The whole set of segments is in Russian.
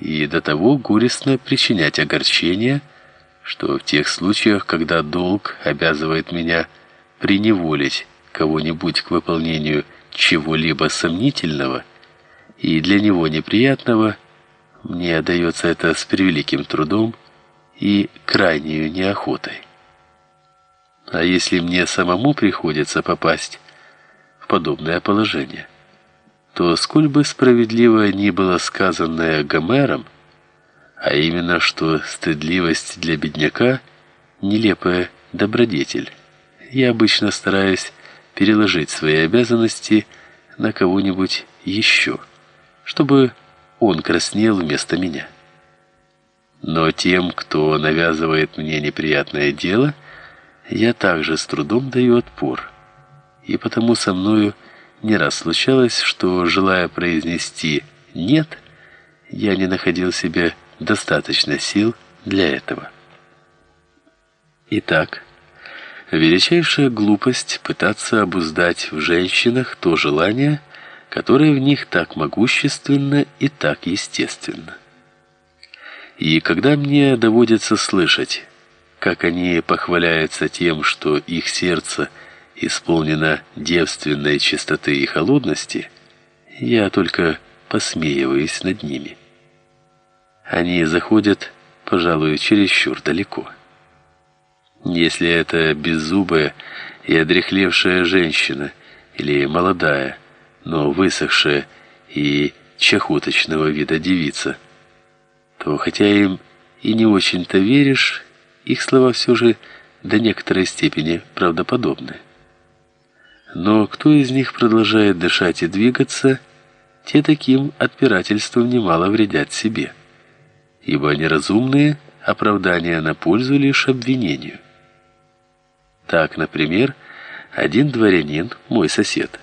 и до того горестно причинять огорчение, что в тех случаях, когда долг обязывает меня приневолить кого-нибудь к выполнению чего-либо сомнительного и для него неприятного, мне дается это с превеликим трудом и крайней неохотой. А если мне самому приходится попасть в подобное положение, то сколь бы справедливо ни было сказанное Гомером, а именно, что стыдливость для бедняка нелепая добродетель, я обычно стараюсь переложить свои обязанности на кого-нибудь еще, чтобы он краснел вместо меня. Но тем, кто навязывает мне неприятное дело, я также с трудом даю отпор. И потому со мною не раз случалось, что желая произнести нет, я не находил себе достаточно сил для этого. Итак, величайшая глупость пытаться обуздать в женщинах то желание, которое в них так могущественно и так естественно. И когда мне доводится слышать как они похваляются тем, что их сердце исполнено девственной чистоты и холодности, я только посмеиваюсь над ними. Они заходят, пожалуй, чересчур далеко. Если это беззубая и одряхлевшая женщина или молодая, но высохшая и чахоточного вида девица, то хотя им и не очень-то веришь, их слова все же до некоторой степени правдоподобны. Но кто из них продолжает дышать и двигаться, те таким отпирательством немало вредят себе, ибо неразумные оправдания на пользу лишь обвинению. Так, например, один дворянин, мой сосед,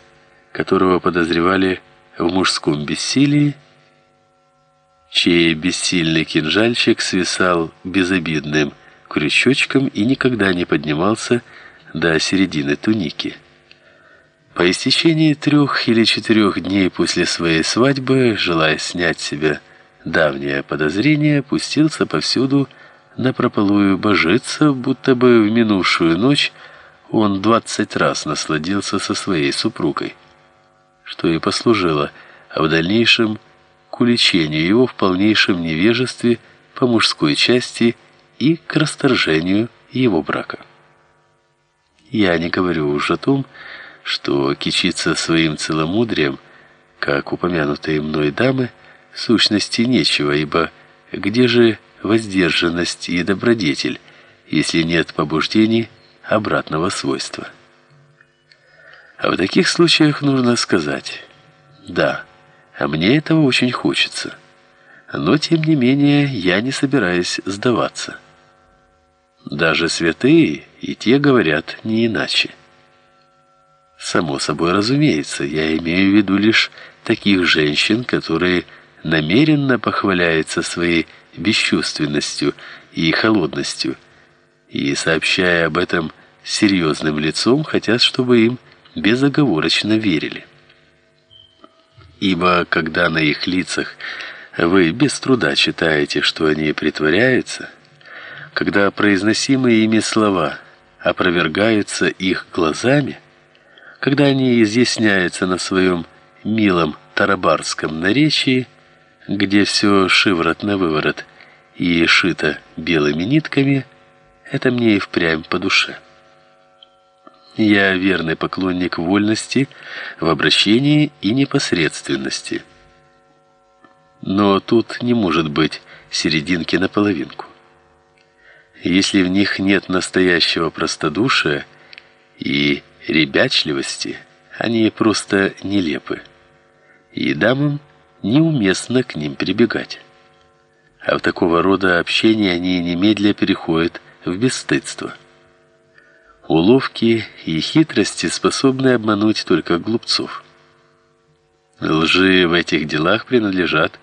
которого подозревали в мужском бессилии, чей бессильный кинжальчик свисал безобидным крючочком и никогда не поднимался до середины туники. По истечении трех или четырех дней после своей свадьбы, желая снять с себя давнее подозрение, пустился повсюду на прополую божиться, будто бы в минувшую ночь он двадцать раз насладился со своей супругой, что и послужило, а в дальнейшем к уличению его в полнейшем невежестве по мужской части и к расторжению его брака. Я не говорю уж о том, что кичиться своим целомудрием, как упомянутые мной дамы, в сущности нечего, ибо где же воздержанность и добродетель, если нет побуждений обратного свойства? А в таких случаях нужно сказать: да, а мне этого очень хочется. Но тем не менее я не собираюсь сдаваться. Даже святые и те говорят не иначе. Само собой разумеется, я имею в виду лишь таких женщин, которые намеренно похваляются своей бесчувственностью и холодностью, и сообщая об этом серьезным лицом, хотят, чтобы им безоговорочно верили. Ибо когда на их лицах вы без труда читаете, что они притворяются, когда произносимые ими слова опровергаются их глазами, когда они изъясняются на своем милом тарабарском наречии, где все шиворот на выворот и шито белыми нитками, это мне и впрямь по душе. Я верный поклонник вольности в обращении и непосредственности. Но тут не может быть серединки на половинку если в них нет настоящего простодушия и ребячливости, они просто нелепы. И дамам неуместно к ним прибегать. А в такого рода общении они немедля переходят в бесстыдство. Уловки и хитрости способны обмануть только глупцов. Лжи в этих делах принадлежат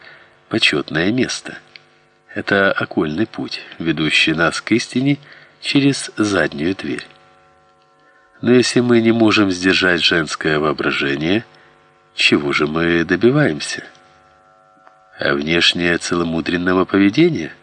почетное место. Это окольный путь, ведущий нас к истине через заднюю дверь. Но если мы не можем сдержать женское воображение, чего же мы добиваемся? а внешне целомудренного поведения –